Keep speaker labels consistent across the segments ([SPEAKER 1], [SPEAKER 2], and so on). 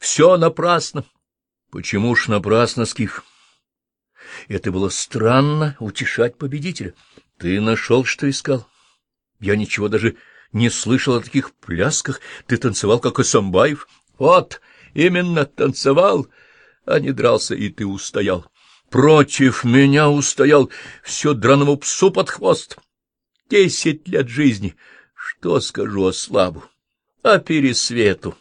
[SPEAKER 1] Все напрасно. Почему ж напрасно, Скиф? Это было странно утешать победителя. Ты нашел, что искал. Я ничего даже не слышал о таких плясках. Ты танцевал, как Исамбаев. Вот, именно танцевал, а не дрался, и ты устоял. Против меня устоял все драному псу под хвост. Десять лет жизни. Что скажу о славу, о пересвету?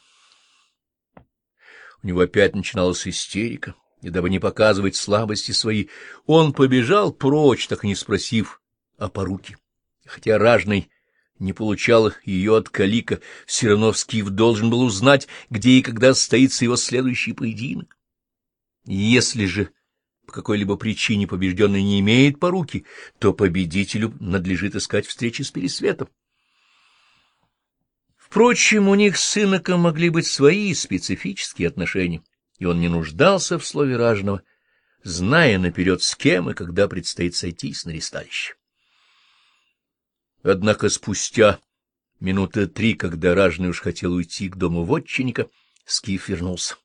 [SPEAKER 1] У него опять начиналась истерика, и дабы не показывать слабости свои, он побежал прочь, так и не спросив о поруке. Хотя ражный не получал ее от Калика, все должен был узнать, где и когда состоится его следующий поединок. Если же по какой-либо причине побежденный не имеет поруки, то победителю надлежит искать встречи с Пересветом. Впрочем, у них с иноком могли быть свои специфические отношения, и он не нуждался в слове ражного, зная наперед, с кем и когда предстоит сойтись на ресталище. Однако спустя минуты три, когда ражный уж хотел уйти к дому вотчинника, Скиф вернулся.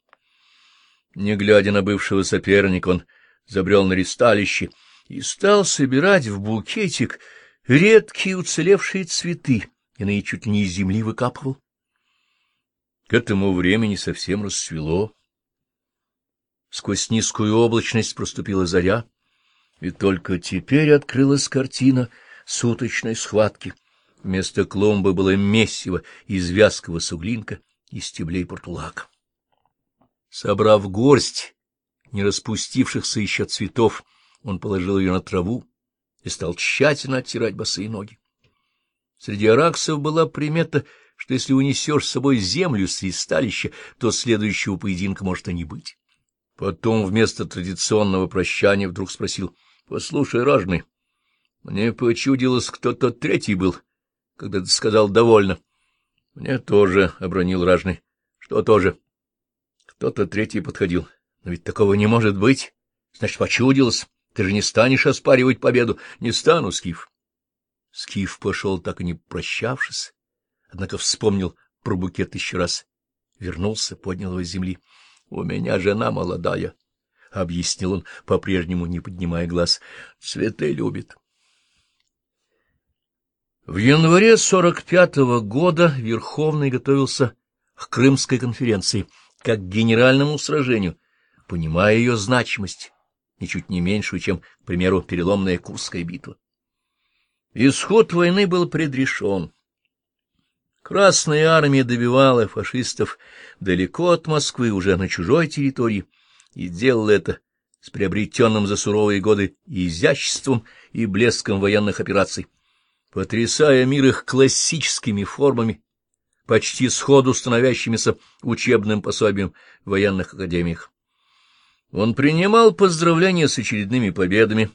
[SPEAKER 1] Не глядя на бывшего соперника, он забрел на ресталище и стал собирать в букетик редкие уцелевшие цветы, иные чуть ли не из земли выкапывал. К этому времени совсем рассвело. Сквозь низкую облачность проступила заря, и только теперь открылась картина суточной схватки. Вместо клумбы было месиво из вязкого суглинка и стеблей портулака. Собрав горсть не распустившихся еще цветов, он положил ее на траву и стал тщательно оттирать босые ноги. Среди араксов была примета, что если унесешь с собой землю с ристалища, то следующего поединка может и не быть. Потом вместо традиционного прощания вдруг спросил, — Послушай, ражный, мне почудилось, кто-то третий был, когда ты сказал «довольно». — Мне тоже, — обронил ражный. — Что тоже? Кто-то третий подходил. Но ведь такого не может быть. Значит, почудилось. Ты же не станешь оспаривать победу. Не стану, Скиф. Скиф пошел, так и не прощавшись, однако вспомнил про букет еще раз. Вернулся, поднял его с земли. — У меня жена молодая, — объяснил он, по-прежнему не поднимая глаз. — Цветы любит. В январе сорок пятого года Верховный готовился к Крымской конференции, как к генеральному сражению, понимая ее значимость, ничуть не меньшую, чем, к примеру, переломная Курская битва. Исход войны был предрешен. Красная армия добивала фашистов далеко от Москвы, уже на чужой территории, и делала это с приобретенным за суровые годы изяществом и блеском военных операций, потрясая мир их классическими формами, почти сходу становящимися учебным пособием в военных академиях. Он принимал поздравления с очередными победами,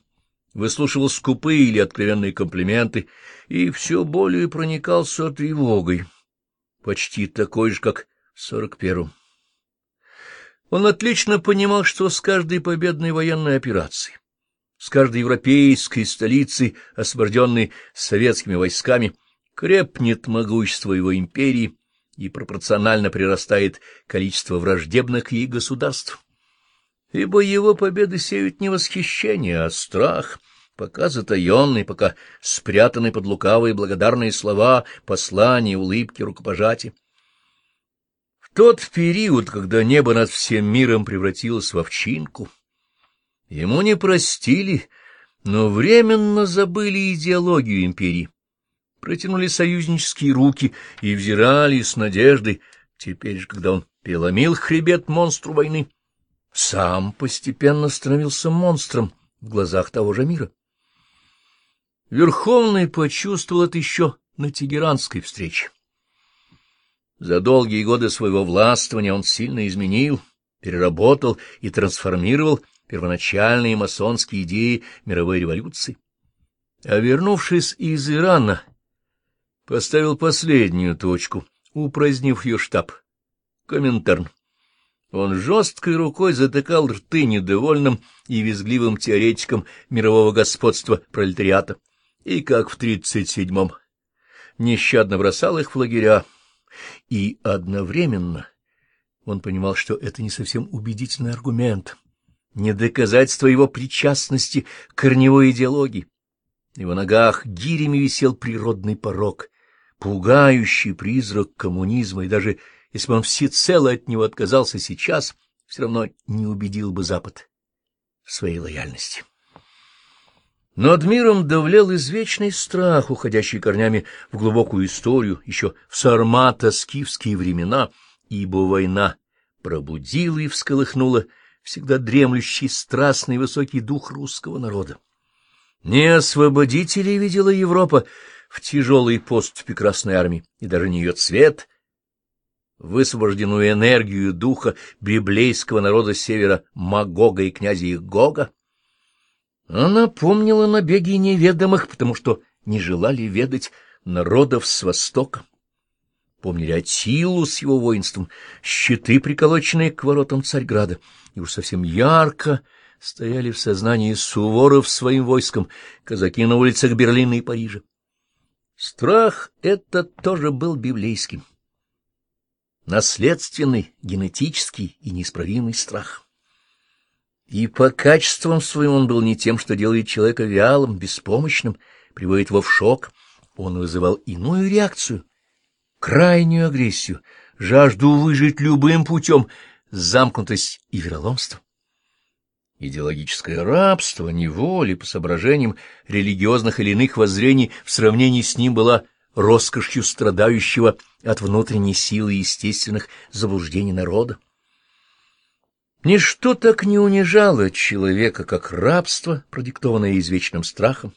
[SPEAKER 1] выслушивал скупые или откровенные комплименты и все более проникался тревогой, почти такой же, как в сорок первом. Он отлично понимал, что с каждой победной военной операцией, с каждой европейской столицей, освобожденной советскими войсками, крепнет могущество его империи и пропорционально прирастает количество враждебных ей государств ибо его победы сеют не восхищение, а страх, пока затаенный, пока спрятанный под лукавые благодарные слова, послания, улыбки, рукопожатия. В тот период, когда небо над всем миром превратилось в овчинку, ему не простили, но временно забыли идеологию империи, протянули союзнические руки и взирали с надеждой, теперь же, когда он переломил хребет монстру войны, сам постепенно становился монстром в глазах того же мира. Верховный почувствовал это еще на Тегеранской встрече. За долгие годы своего властвования он сильно изменил, переработал и трансформировал первоначальные масонские идеи мировой революции. А вернувшись из Ирана, поставил последнюю точку, упразднив ее штаб — Коминтерн. Он жесткой рукой затыкал рты недовольным и визгливым теоретикам мирового господства пролетариата, и, как в тридцать седьмом, нещадно бросал их в лагеря, и одновременно Он понимал, что это не совсем убедительный аргумент, не доказательство его причастности к корневой идеологии. Его ногах гирями висел природный порог, пугающий призрак коммунизма, и даже если бы он всецело от него отказался сейчас, все равно не убедил бы Запад в своей лояльности. Над миром давлял извечный страх, уходящий корнями в глубокую историю, еще в сармато-скифские времена, ибо война пробудила и всколыхнула всегда дремлющий страстный высокий дух русского народа. Не освободителей видела Европа в тяжелый поступе Красной Армии, и даже не ее цвет, высвобожденную энергию духа библейского народа севера Магога и князя Гога, она помнила набеги неведомых, потому что не желали ведать народов с востока. Помнили Атилу с его воинством, щиты, приколоченные к воротам Царьграда, и уж совсем ярко стояли в сознании Суворов своим войском, казаки на улицах Берлина и Парижа. Страх этот тоже был библейским. Наследственный, генетический и неисправимый страх. И по качествам своим он был не тем, что делает человека вялым, беспомощным, приводит его в шок. Он вызывал иную реакцию, крайнюю агрессию, жажду выжить любым путем, замкнутость и вероломство. Идеологическое рабство, неволя по соображениям религиозных или иных воззрений в сравнении с ним была роскошью страдающего от внутренней силы естественных заблуждений народа. Ничто так не унижало человека, как рабство, продиктованное извечным страхом,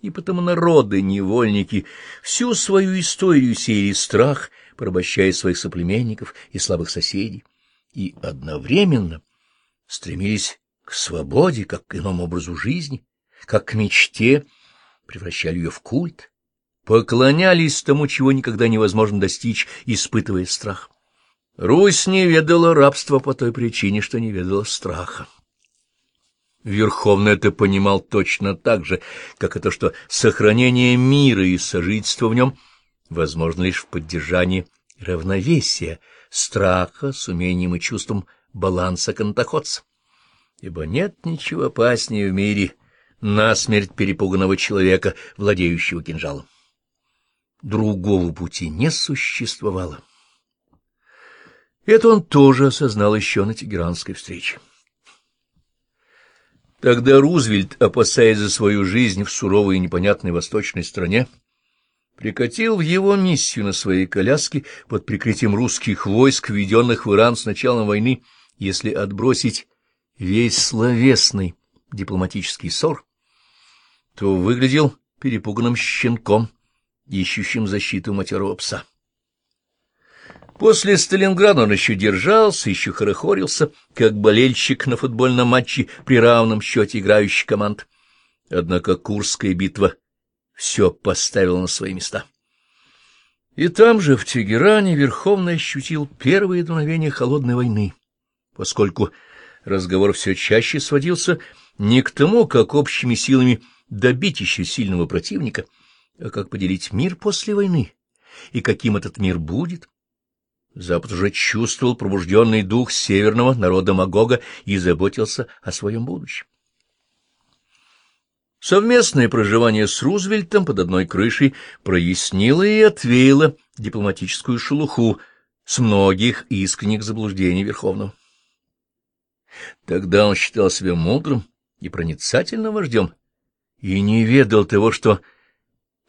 [SPEAKER 1] и потому народы, невольники, всю свою историю сеяли страх, порабощая своих соплеменников и слабых соседей, и одновременно стремились к свободе, как к иному образу жизни, как к мечте, превращали ее в культ, поклонялись тому, чего никогда невозможно достичь, испытывая страх. Русь не ведала рабства по той причине, что не ведала страха. Верховный это понимал точно так же, как это, что сохранение мира и сожительство в нем возможно лишь в поддержании равновесия, страха с умением и чувством баланса канатоходца. Ибо нет ничего опаснее в мире насмерть перепуганного человека, владеющего кинжалом. Другого пути не существовало. Это он тоже осознал еще на Тегеранской встрече. Тогда Рузвельт, опасаясь за свою жизнь в суровой и непонятной восточной стране, прикатил в его миссию на своей коляске под прикрытием русских войск, введенных в Иран с началом войны, если отбросить весь словесный дипломатический ссор, то выглядел перепуганным щенком, ищущим защиту матерого пса. После Сталинграда он еще держался, еще хорохорился, как болельщик на футбольном матче при равном счете играющих команд. Однако Курская битва все поставила на свои места. И там же, в Тегеране, Верховный ощутил первые дуновения холодной войны, поскольку разговор все чаще сводился не к тому, как общими силами добить еще сильного противника, а как поделить мир после войны, и каким этот мир будет. Запад уже чувствовал пробужденный дух северного народа Магога и заботился о своем будущем. Совместное проживание с Рузвельтом под одной крышей прояснило и отвеяло дипломатическую шелуху с многих искренних заблуждений Верховного. Тогда он считал себя мудрым и проницательным вождем и не ведал того, что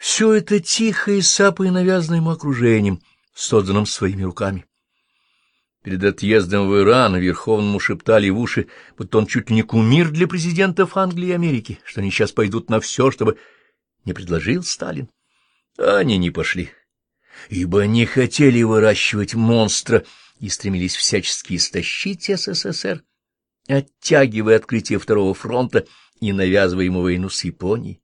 [SPEAKER 1] все это тихо и сапой навязано ему окружением — созданном своими руками. Перед отъездом в Иран Верховному шептали в уши, будто он чуть ли не кумир для президентов Англии и Америки, что они сейчас пойдут на все, чтобы не предложил Сталин. А они не пошли, ибо не хотели выращивать монстра и стремились всячески истощить СССР, оттягивая открытие Второго фронта и навязывая ему войну с Японией.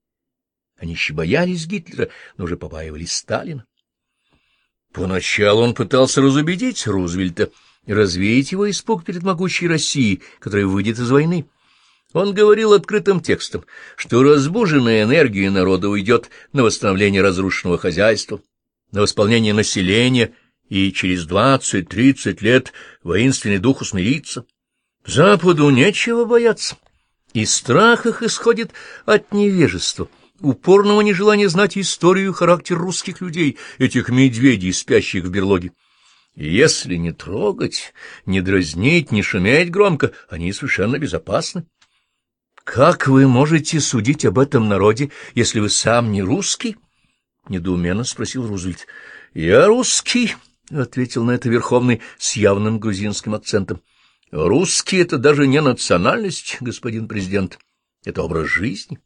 [SPEAKER 1] Они еще боялись Гитлера, но уже побаивались Сталина. Поначалу он пытался разубедить Рузвельта, развеять его испуг перед могучей Россией, которая выйдет из войны. Он говорил открытым текстом, что разбуженная энергия народа уйдет на восстановление разрушенного хозяйства, на восполнение населения и через двадцать-тридцать лет воинственный дух усмирится. Западу нечего бояться, и страх их исходит от невежества, упорного нежелания знать историю и характер русских людей, этих медведей, спящих в берлоге. если не трогать, не дразнить, не шуметь громко, они совершенно безопасны. Как вы можете судить об этом народе, если вы сам не русский? — недоуменно спросил Рузвельт. — Я русский, — ответил на это Верховный с явным грузинским акцентом. — Русский — это даже не национальность, господин президент, это образ жизни.